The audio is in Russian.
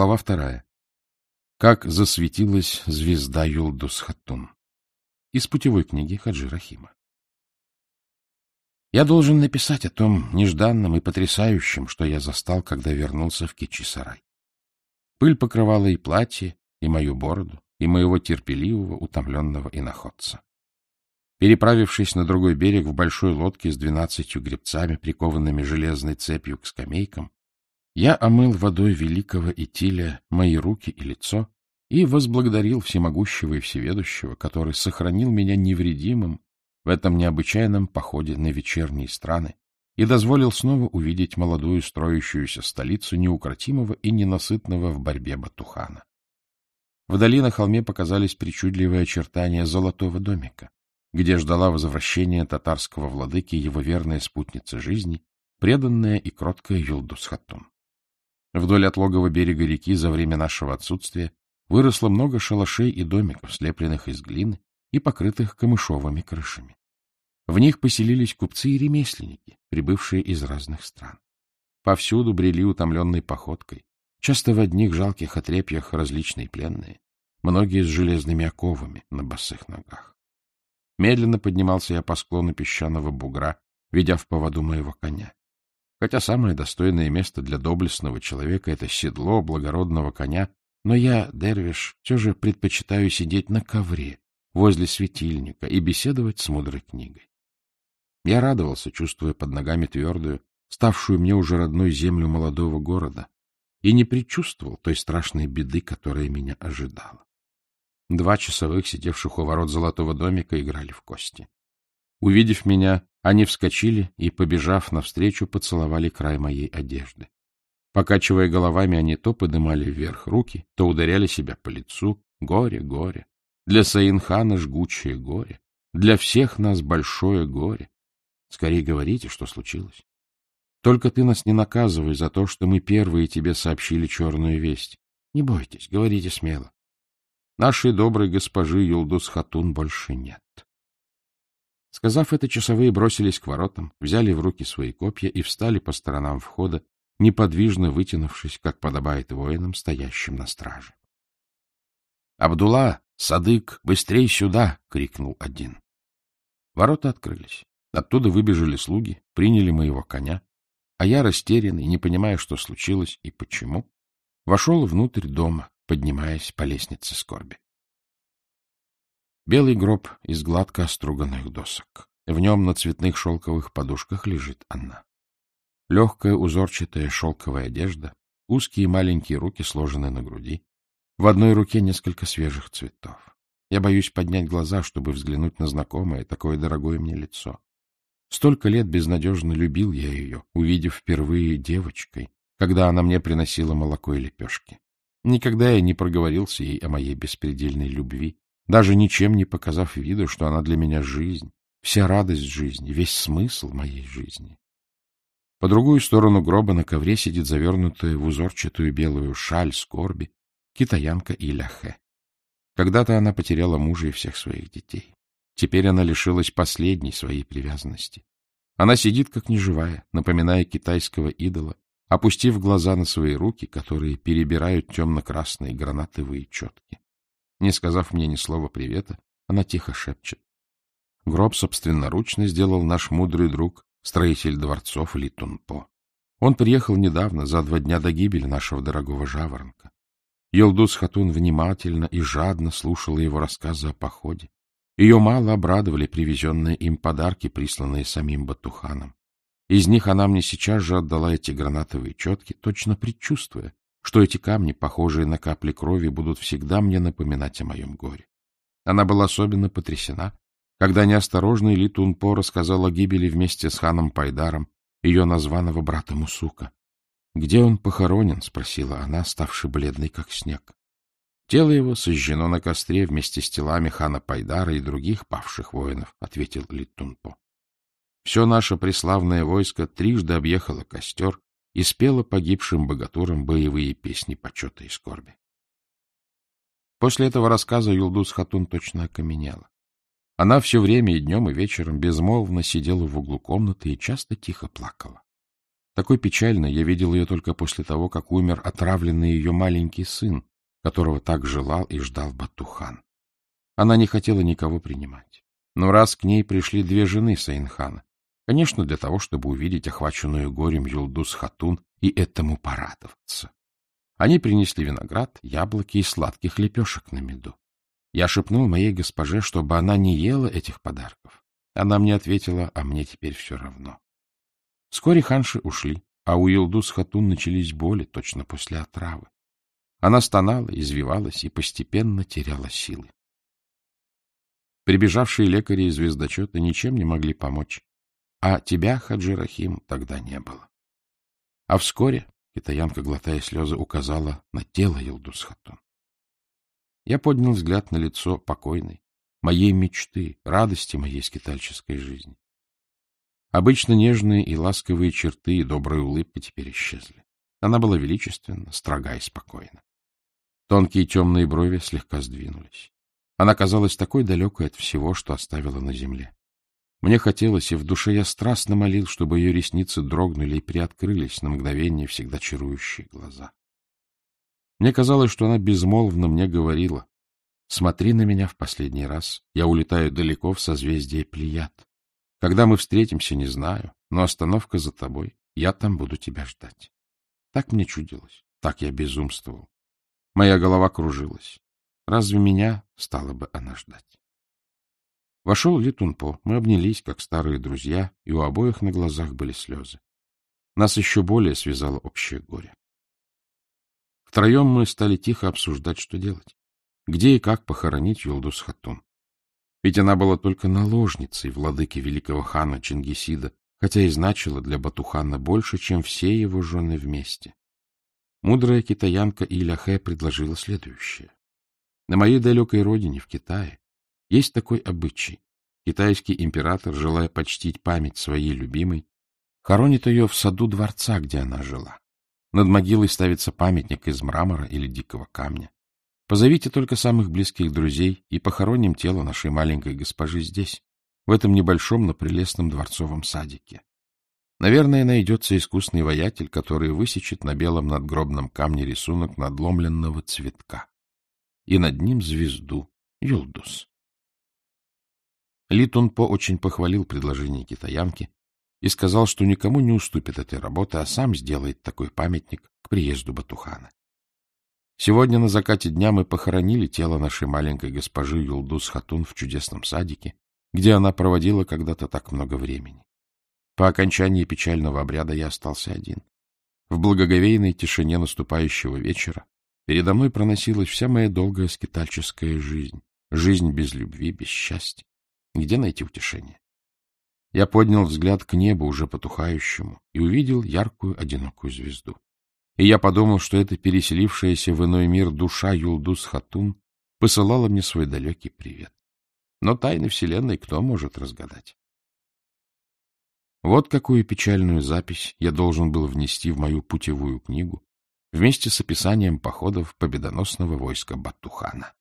Глава вторая. Как засветилась звезда Юлдус-Хаттун. Из путевой книги Хаджи Рахима. Я должен написать о том нежданном и потрясающем, что я застал, когда вернулся в Кичи-сарай. Пыль покрывала и платье, и мою бороду, и моего терпеливого, утомленного иноходца. Переправившись на другой берег в большой лодке с двенадцатью гребцами, прикованными железной цепью к скамейкам, я омыл водой великого Итиля мои руки и лицо и возблагодарил всемогущего и всеведущего, который сохранил меня невредимым в этом необычайном походе на вечерние страны и дозволил снова увидеть молодую строящуюся столицу неукротимого и ненасытного в борьбе Батухана. Вдали на холме показались причудливые очертания золотого домика, где ждала возвращения татарского владыки его верная спутница жизни, преданная и кроткая Юлдус-Хаттун. Вдоль отлогого берега реки за время нашего отсутствия выросло много шалашей и домиков, слепленных из глины и покрытых камышовыми крышами. В них поселились купцы и ремесленники, прибывшие из разных стран. Повсюду брели утомленной походкой, часто в одних жалких отрепьях различные пленные, многие с железными оковами на босых ногах. Медленно поднимался я по склону песчаного бугра, ведя в поводу моего коня. Хотя самое достойное место для доблестного человека — это седло благородного коня, но я, Дервиш, все же предпочитаю сидеть на ковре возле светильника и беседовать с мудрой книгой. Я радовался, чувствуя под ногами твердую, ставшую мне уже родной землю молодого города, и не предчувствовал той страшной беды, которая меня ожидала. Два часовых, сидевших у ворот золотого домика, играли в кости. Увидев меня, они вскочили и, побежав навстречу, поцеловали край моей одежды. Покачивая головами, они то подымали вверх руки, то ударяли себя по лицу. Горе, горе. Для Саинхана жгучее горе. Для всех нас большое горе. Скорее говорите, что случилось. Только ты нас не наказывай за то, что мы первые тебе сообщили черную весть. Не бойтесь, говорите смело. Нашей доброй госпожи Юлдус Хатун больше нет. Сказав это, часовые бросились к воротам, взяли в руки свои копья и встали по сторонам входа, неподвижно вытянувшись, как подобает воинам, стоящим на страже. — Абдулла, Садык, быстрей сюда! — крикнул один. Ворота открылись. Оттуда выбежали слуги, приняли моего коня, а я, растерянный, не понимая, что случилось и почему, вошел внутрь дома, поднимаясь по лестнице скорби. Белый гроб из гладко оструганных досок. В нем на цветных шелковых подушках лежит она. Легкая узорчатая шелковая одежда, узкие маленькие руки сложены на груди. В одной руке несколько свежих цветов. Я боюсь поднять глаза, чтобы взглянуть на знакомое, такое дорогое мне лицо. Столько лет безнадежно любил я ее, увидев впервые девочкой, когда она мне приносила молоко и лепешки. Никогда я не проговорился ей о моей беспредельной любви, даже ничем не показав виду, что она для меня жизнь, вся радость жизни, весь смысл моей жизни. По другую сторону гроба на ковре сидит завернутая в узорчатую белую шаль скорби китаянка Иляхе. Когда-то она потеряла мужа и всех своих детей. Теперь она лишилась последней своей привязанности. Она сидит как неживая, напоминая китайского идола, опустив глаза на свои руки, которые перебирают темно-красные гранатовые четки. Не сказав мне ни слова привета, она тихо шепчет. Гроб собственноручно сделал наш мудрый друг, строитель дворцов Литунпо. Он приехал недавно, за два дня до гибели нашего дорогого жаворонка. Елдус Хатун внимательно и жадно слушала его рассказы о походе. Ее мало обрадовали привезенные им подарки, присланные самим Батуханом. Из них она мне сейчас же отдала эти гранатовые четки, точно предчувствуя, что эти камни, похожие на капли крови, будут всегда мне напоминать о моем горе. Она была особенно потрясена, когда неосторожный Литунпо рассказал о гибели вместе с ханом Пайдаром ее названного брата Мусука. — Где он похоронен? — спросила она, ставшей бледной, как снег. Тело его сожжено на костре вместе с телами хана Пайдара и других павших воинов, — ответил Литунпо. Все наше преславное войско трижды объехало костер и спела погибшим богатурам боевые песни почета и скорби. После этого рассказа Юлдус Хатун точно окаменела. Она все время и днем, и вечером безмолвно сидела в углу комнаты и часто тихо плакала. Такой печальной я видел ее только после того, как умер отравленный ее маленький сын, которого так желал и ждал Батухан. Она не хотела никого принимать. Но раз к ней пришли две жены Сайнхана, конечно, для того, чтобы увидеть охваченную горем Юлдус Хатун и этому порадоваться. Они принесли виноград, яблоки и сладких лепешек на меду. Я шепнул моей госпоже, чтобы она не ела этих подарков. Она мне ответила, а мне теперь все равно. Вскоре ханши ушли, а у Илдус Хатун начались боли точно после отравы. Она стонала, извивалась и постепенно теряла силы. Прибежавшие лекари и звездочеты ничем не могли помочь, а тебя, Хаджи Рахим, тогда не было. А вскоре китаянка, глотая слезы, указала на тело Илдус Хатун. Я поднял взгляд на лицо покойной, моей мечты, радости моей скитальческой жизни. Обычно нежные и ласковые черты и добрая улыбка теперь исчезли. Она была величественна, строга и спокойна. Тонкие темные брови слегка сдвинулись. Она казалась такой далекой от всего, что оставила на земле. Мне хотелось, и в душе я страстно молил, чтобы ее ресницы дрогнули и приоткрылись на мгновение всегда чарующие глаза. Мне казалось, что она безмолвно мне говорила, «Смотри на меня в последний раз, я улетаю далеко в созвездие Плеяд. Когда мы встретимся, не знаю, но остановка за тобой, я там буду тебя ждать». Так мне чудилось, так я безумствовал. Моя голова кружилась. Разве меня стала бы она ждать? Вошел Ли Тунпо, мы обнялись, как старые друзья, и у обоих на глазах были слезы. Нас еще более связало общее горе. Втроем мы стали тихо обсуждать, что делать. Где и как похоронить Юлдус Хатун. Ведь она была только наложницей владыки великого хана Чингисида, хотя и значила для Батухана больше, чем все его жены вместе. Мудрая китаянка Иляхэ предложила следующее. На моей далекой родине, в Китае, есть такой обычай. Китайский император, желая почтить память своей любимой, хоронит ее в саду дворца, где она жила. Над могилой ставится памятник из мрамора или дикого камня. Позовите только самых близких друзей и похороним тело нашей маленькой госпожи здесь, в этом небольшом, но прелестном дворцовом садике. Наверное, найдется искусный воятель, который высечет на белом надгробном камне рисунок надломленного цветка. И над ним звезду Юлдус. Ли Тунпо очень похвалил предложение китаянки, и сказал, что никому не уступит этой работы, а сам сделает такой памятник к приезду Батухана. Сегодня на закате дня мы похоронили тело нашей маленькой госпожи Юлдус Хатун в чудесном садике, где она проводила когда-то так много времени. По окончании печального обряда я остался один. В благоговейной тишине наступающего вечера передо мной проносилась вся моя долгая скитальческая жизнь, жизнь без любви, без счастья. Где найти утешение? Я поднял взгляд к небу, уже потухающему, и увидел яркую одинокую звезду. И я подумал, что эта переселившаяся в иной мир душа Юлдус Хатун посылала мне свой далекий привет. Но тайны Вселенной кто может разгадать? Вот какую печальную запись я должен был внести в мою путевую книгу вместе с описанием походов победоносного войска Батухана.